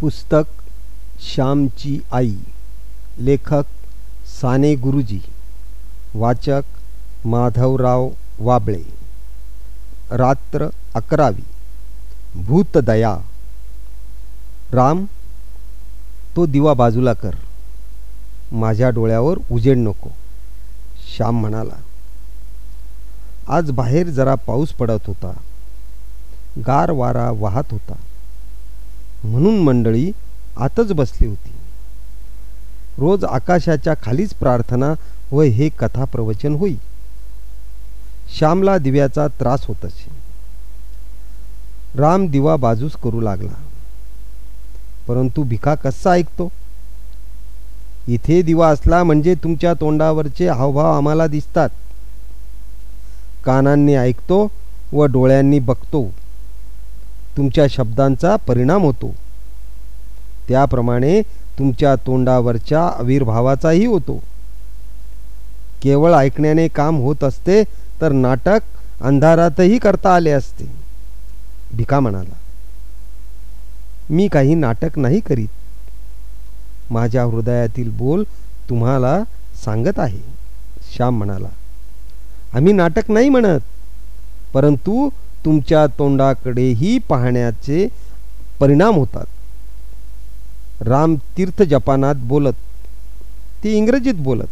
पुस्तक श्यामची आई. लेखक साने गुरुजी. वाचक माधवराव वाबळे. रात्र अकरावी. भूतदया. राम तो दिवा बाजूला कर. माझ्या डोळ्यावर उजेड नको. श्याम म्हणाला आज बाहेर जरा पाऊस पडत होता. गार वारा वाहत होता. म्हणून मंडळी आतच बसली होती. रोज आकाशाच्या खालीच प्रार्थना व हे कथा प्रवचन होई. श्यामला दिव्याचा त्रास होत असे राम दिवा बाजूस करू लागला. परंतु भिका कसा ऐकतो? इथे दिवा असला म्हणजे तुमच्या तोंडावरचे हावभाव आम्हाला दिसतात. कानांनी ऐकतो व डोळ्यांनी बघतो. तुमच्या शब्दांचा परिणाम होतो. त्याप्रमाणे तुमच्या तोंडावरच्या आविर्भावाचाही होतो. केवळ ऐकण्याने काम होत असते तर नाटक अंधारातही करता आले असते. भिका म्हणाला मी काही नाटक नाही करीत. माझ्या हृदयातील बोल तुम्हाला सांगत आहे. श्याम म्हणाला आम्ही नाटक नाही म्हणत परंतु तुमच्या तोंडाकडेही पाहण्याचे परिणाम होतात. राम तीर्थ जपानात बोलत ते इंग्रजीत बोलत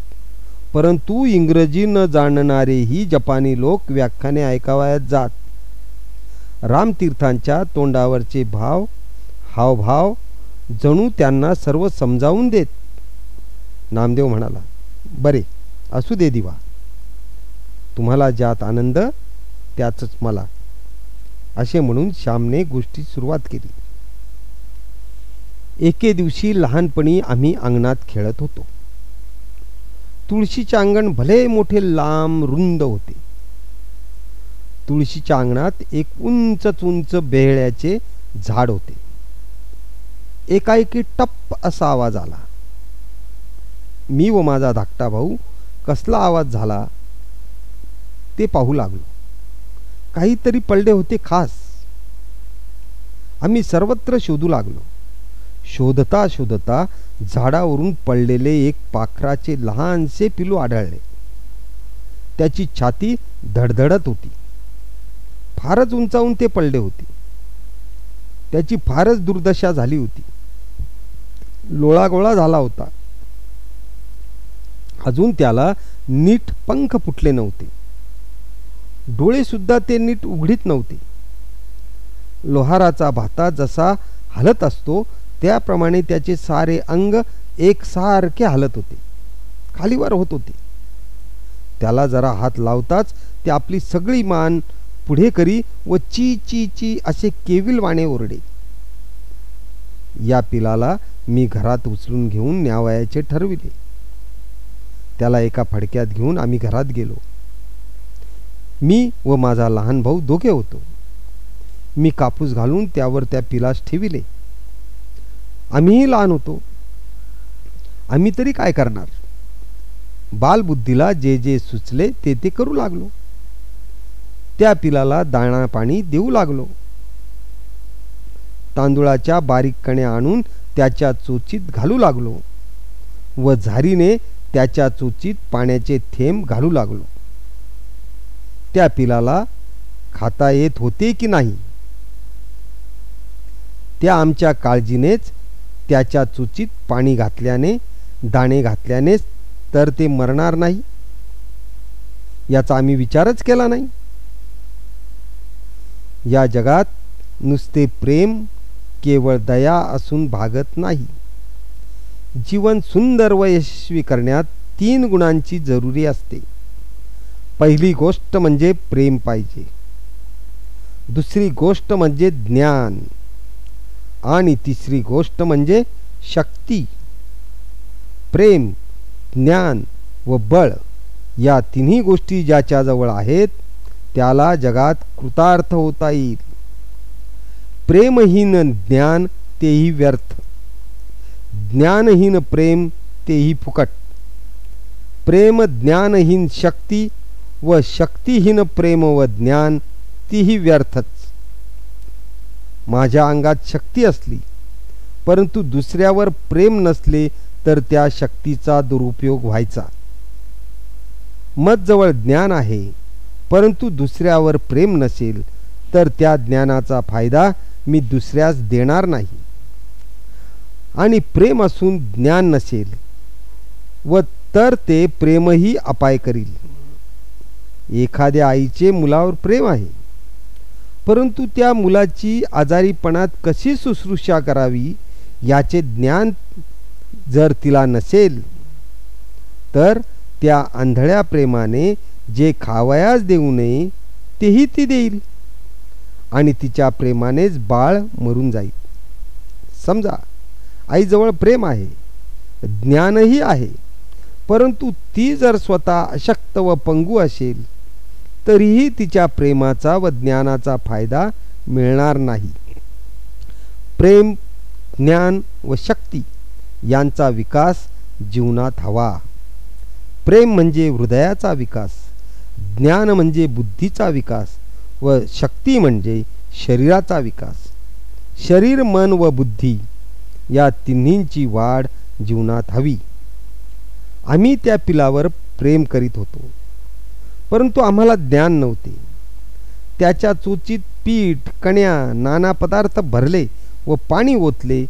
परंतु इंग्रजी न जाणणारेही जपानी लोक व्याख्याने ऐकावयात जात. रामतीर्थांच्या तोंडावरचे भाव हावभाव जणू त्यांना सर्व समजावून देत. नामदेव म्हणाला बरे असू दे दिवा. तुम्हाला ज्यात आनंद त्याच मला. असे म्हणून श्यामने गोष्टी सुरुवात केली. एके दिवशी लहानपणी आम्ही अंगणात खेळत होतो. तुळशीचे अंगण भले मोठे लांब रुंद होते. तुळशीच्या अंगणात एक उंच उंच बेहळ्याचे झाड होते. एकाएकी टप्प असा आवाज आला. मी व माझा धाकटा भाऊ कसला आवाज झाला ते पाहू लागलो. काहीतरी पडले होते खास. आम्ही सर्वत्र शोधू लागलो. शोधता शोधता झाडावरून पडलेले एक पाखराचे लहानसे पिलू आढळले. त्याची छाती धडधडत होती. फारच उंचावून ते पडले होते. त्याची फारच दुर्दशा झाली होती. लोळागोळा झाला होता. अजून त्याला नीट पंख फुटले नव्हते. डोळे सुद्धा ते नीट उघडीत नव्हते. लोहाराचा भाता जसा हलत असतो त्याप्रमाणे त्याचे सारे अंग एकसारखे हलत होते. खालीवर होत होते. त्याला जरा हात लावताच ते आपली सगळी मान पुढे करी व ची ची ची असे केविल वाणे ओरडे. या पिलाला मी घरात उचलून घेऊन न्यावयाचे ठरविले. त्याला एका फडक्यात घेऊन आम्ही घरात गेलो. मी व माझा लहान भाऊ दोघे होतो. मी कापूस घालून त्यावर त्या पिलास ठेविले. आम्हीही लहान होतो. आम्ही तरी काय करणार? बालबुद्धीला जे जे सुचले ते ते करू लागलो. त्या पिलाला दाणा पाणी देऊ लागलो. तांदुळाच्या बारीक कण्या आणून त्याच्या चोचीत घालू लागलो व झारीने त्याच्या चोचीत पाण्याचे थेंब घालू लागलो. त्या पिलाला खाता येत होते की नाही? त्या आमच्या काळजीनेच त्याच्या चुचीत पाणी घातल्याने दाणे घातल्यानेच तर ते मरणार नाही? याचा आम्ही विचारच केला नाही. या जगात नुसते प्रेम केवळ दया असून भागत नाही. जीवन सुंदर व यशस्वी करण्यात तीन गुणांची जरुरी असते. पहिली गोष्ट म्हणजे प्रेम पाहिजे. दुसरी गोष्ट म्हणजे ज्ञान. आणि तिसरी गोष्ट म्हणजे शक्ती. प्रेम ज्ञान व बळ या तिन्ही गोष्टी ज्याच्याजवळ आहेत त्याला जगात कृतार्थ होता येईल. प्रेमहीन ज्ञान तेही व्यर्थ. ज्ञानहीन प्रेम तेही फुकट. प्रेम ज्ञानहीन शक्ती व शक्तिहीन प्रेम व ज्ञान तीही व्यर्थच. माझ्या अंगात शक्ती असली परंतु दुसऱ्यावर प्रेम नसले तर त्या शक्तीचा दुरुपयोग व्हायचा. मतजवळ ज्ञान आहे परंतु दुसऱ्यावर प्रेम नसेल तर त्या ज्ञानाचा फायदा मी दुसऱ्यास देणार नाही. आणि प्रेम असून ज्ञान नसेल व तर ते प्रेमही अपाय करील. एखाद्या आईचे मुलावर प्रेम आहे. परंतु त्या मुलाची आजारीपणात कशी शुश्रूषा करावी याचे ज्ञान जर तिला नसेल तर त्या आंधळ्या प्रेमाने जे खावयास देऊ नये तेही ती देईल. आणि तिच्या प्रेमानेच बाळ मरून जाईल. समजा आईजवळ प्रेम आहे ज्ञानही आहे परंतु ती जर स्वतः अशक्त व पंगू असेल तरीही तिच्या प्रेमाचा व ज्ञानाचा फायदा मिळणार नाही. प्रेम ज्ञान व शक्ती यांचा विकास जीवनात हवा. प्रेम म्हणजे हृदयाचा विकास ज्ञान म्हणजे बुद्धीचा विकास व शक्ती म्हणजे शरीराचा विकास. शरीर मन व बुद्धी या तिन्हींची वाढ जीवनात हवी. आम्ही त्या पिलावर प्रेम करीत होतो. परंतु आम्हाला ज्ञान नव्हते. त्याच्या चोचीत पीठ कण्या नाना पदार्थ भरले व पाणी ओतले.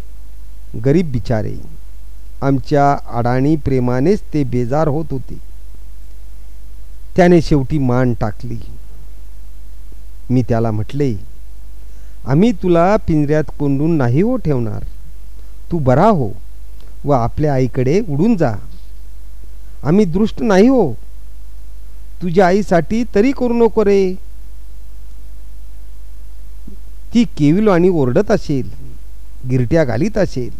गरीब बिचारे आमच्या अडाणी प्रेमानेच ते बेजार होत होते. त्याने शेवटी मान टाकली. मी त्याला म्हटले आम्ही तुला पिंजऱ्यात कोंडून नाही हो ठेवणार. तू बरा हो व आपल्या आईकडे उडून जा. आम्ही दृष्ट नाही हो तुझ्या आईसाठी तरी करू नको रे. ती केविलो आणि ओरडत असेल गिरट्या घालीत असेल.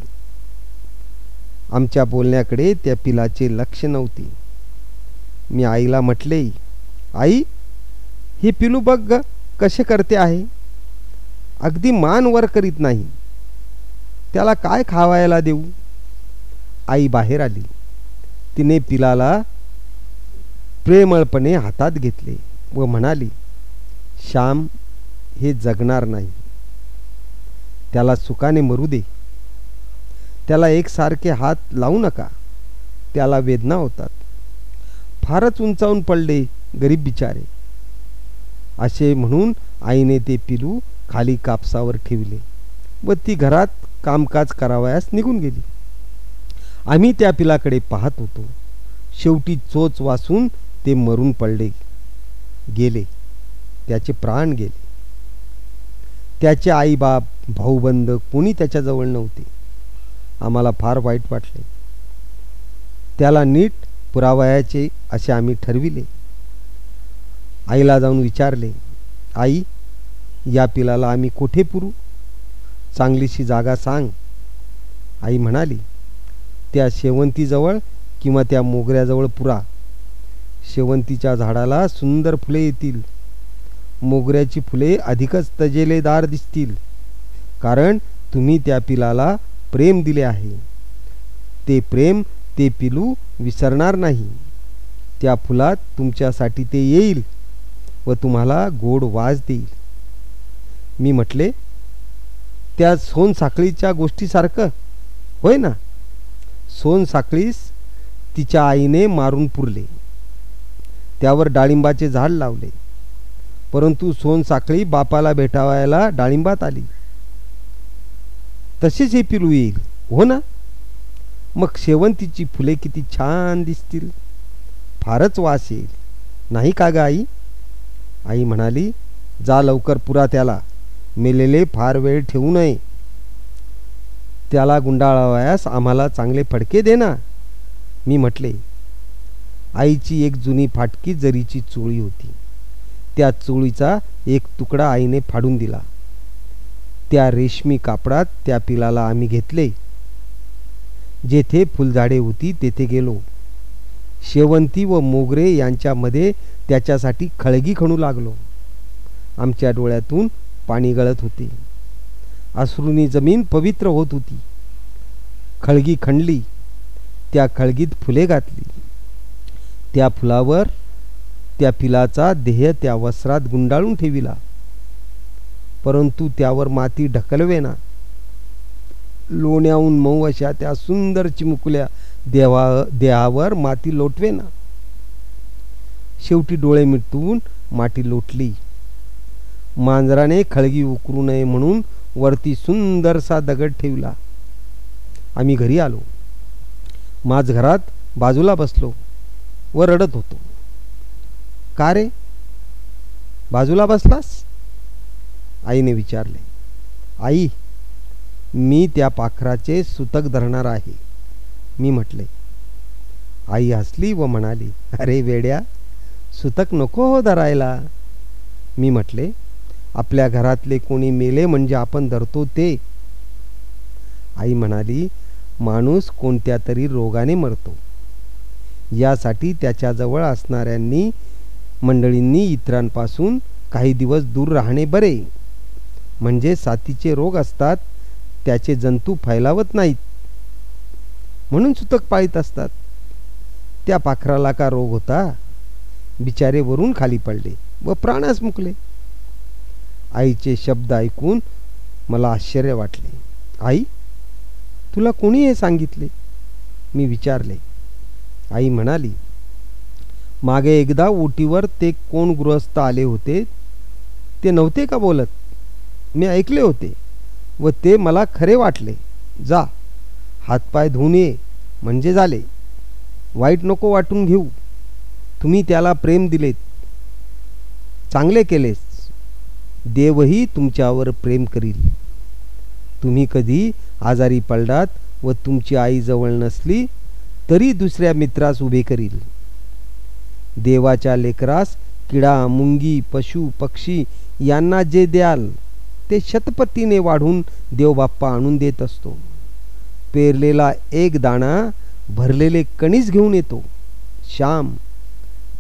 आमच्या बोलण्याकडे त्या पिलाचे लक्ष नव्हते. मी आईला म्हटले आई हे पिलू बघ कसे करते आहे. अगदी मान वर करीत नाही. त्याला काय खावायला देऊ? आई बाहेर आली. तिने पिलाला प्रेमळपणे हातात घेतले व म्हणाली श्याम हे जगणार नाही. त्याला सुखाने मरू दे. त्याला एकसारखे हात लावू नका. त्याला वेदना होतात. फारच उंचावून पडले गरीब बिचारे. असे म्हणून आईने ते पिलू खाली कापसावर ठेवले व ती घरात कामकाज करावयास निघून गेली. आम्ही त्या पिलाकडे पाहत होतो. शेवटी चोच वासून ते मरून पडले गेले. त्याचे प्राण गेले. त्याचे आईबाप भाऊबंद कोणी त्याच्याजवळ नव्हते. आम्हाला फार वाईट वाटले. त्याला नीट पुरावयाचे असे आम्ही ठरविले. आईला जाऊन विचारले आई या पिलाला आम्ही कोठे पुरू? चांगलीशी जागा सांग. आई म्हणाली त्या शेवंतीजवळ किंवा त्या मोगऱ्याजवळ पुरा. शेवंतीच्या झाडाला सुंदर फुले येतील. मोगऱ्याची फुले अधिकच तजेलेदार दिसतील. कारण तुम्ही त्या पिलाला प्रेम दिले आहे. ते प्रेम ते पिलू विसरणार नाही. त्या फुलात तुमच्यासाठी ते येईल व तुम्हाला गोड वाज देईल. मी म्हटले त्या सोनसाखळीच्या गोष्टीसारखं होय ना? सोनसाखळीस तिच्या आईने मारून पुरले. त्यावर डाळिंबाचे झाड लावले. परंतु सोनसाखळी बापाला भेटावायला डाळिंबात आली. तसेच हे पिलू येईल हो ना? मग शेवंतीची फुले किती छान दिसतील. फारच वास येईल नाही का ग आई? आई म्हणाली जा लवकर पुरा त्याला मेलेले फार वेळ ठेवू नये. त्याला गुंडाळावयास आम्हाला चांगले फडके दे ना. मी म्हटले आईची एक जुनी फाटकी जरीची चोळी होती. त्या चोळीचा एक तुकडा आईने फाडून दिला. त्या रेशमी कापडात त्या पिलाला आम्ही घेतले. जेथे फुलझाडे होती तेथे गेलो. शेवंती व मोगरे यांच्यामध्ये त्याच्यासाठी खळगी खणू लागलो. आमच्या डोळ्यातून पाणी गळत होते. अश्रूनी जमीन पवित्र होत होती. खळगी खणली. त्या खळगीत फुले घातली. त्या फुलावर त्या पिलाचा देह त्या वस्त्रात गुंडाळून ठेविला. परंतु त्यावर माती ढकलवेना. लोण्याहून मऊ अशा त्या सुंदर चिमुकल्या देवा देहावर माती लोटवेना. शेवटी डोळे मिटून माती लोटली. मांजराने खळगी उकरू नये म्हणून वरती सुंदरसा दगड ठेवला. आम्ही घरी आलो. माझ घरात बाजूला बसलो. व रडत होतो. का रे? बाजूला बसलास? आईने विचारले. आई मी त्या पाखराचे सुतक धरणार आहे. मी म्हटले आई हसली व म्हणाली अरे वेड्या सुतक नको हो धरायला. मी म्हटले आपल्या घरातले कोणी मेले म्हणजे आपण धरतो ते. आई म्हणाली माणूस कोणत्या तरी रोगाने मरतो. यासाठी त्याच्याजवळ असणाऱ्यांनी मंडळींनी इतरांपासून काही दिवस दूर राहणे बरे. म्हणजे साथीचे रोग असतात त्याचे जंतू फैलावत नाहीत. म्हणून सुतक पाळीत असतात. त्या पाखराला का रोग होता? बिचारे वरून खाली पडले व प्राणास मुकले. आईचे शब्द ऐकून मला आश्चर्य वाटले. आई तुला कोणी हे सांगितले? मी विचारले. आई म्हणाली मागे एकदा ओटीवर ते कोण गृहस्थ आले होते? ते नव्हते का बोलत? मी ऐकले होते व ते मला खरे वाटले. जा हातपाय धुवून ये म्हणजे झाले. वाईट नको वाटून घेऊ. तुम्ही त्याला प्रेम दिलेत. चांगले केलेस. देवही तुमच्यावर प्रेम करील. तुम्ही कधी आजारी पडलात व तुमची आई जवळ नसली तरी दुसऱ्या मित्रास उभे करील. देवाच्या लेकरास किडा मुंगी पशु पक्षी यांना जे द्याल ते शतपतीने वाढून देवबाप्पा आणून देत असतो. पेरलेला एक दाणा भरलेले कणीस घेऊन येतो. श्याम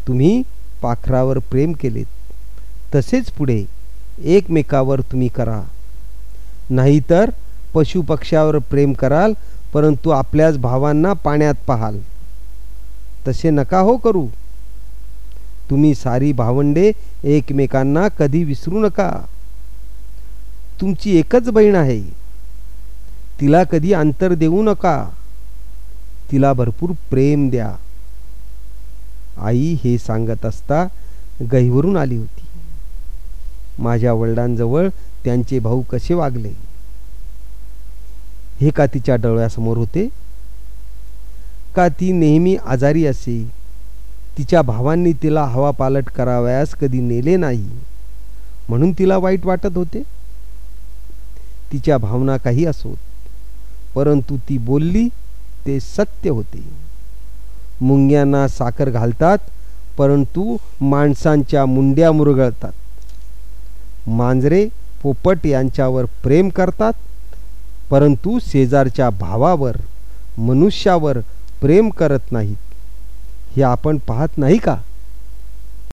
तुम्ही पाखरावर प्रेम केलेत. तसेच पुढे एकमेकावर तुम्ही करा. नाहीतर पशुपक्ष्यावर प्रेम कराल परंतु आपल्याच भावांना पाण्यात पाहाल. तसे नका हो करू. तुम्ही सारी भावंडे एकमेकांना कधी विसरू नका. तुमची एकच बहीण आहे. तिला कधी अंतर देऊ नका. तिला भरपूर प्रेम द्या. आई हे सांगत असता गहीवरून आली होती. माझ्या वडिलांजवळ त्यांचे भाऊ कसे वागले? हे का तिच्या डोळ्यासमोर होते? का ती नेहमी आजारी असे? तिच्या भावांनी तिला हवापालट करावयास कधी नेले नाही म्हणून तिला वाईट वाटत होते? तिच्या भावना काही असोत परंतु ती बोलली ते सत्य होते. मुंग्यांना साखर घालतात परंतु माणसांच्या मुंड्या मुरगळतात. मांजरे पोपट यांच्यावर प्रेम करतात परंतु शेजारच्या भावावर मनुष्यावर प्रेम करत नाहीत. हे आपण पाहत नाही का?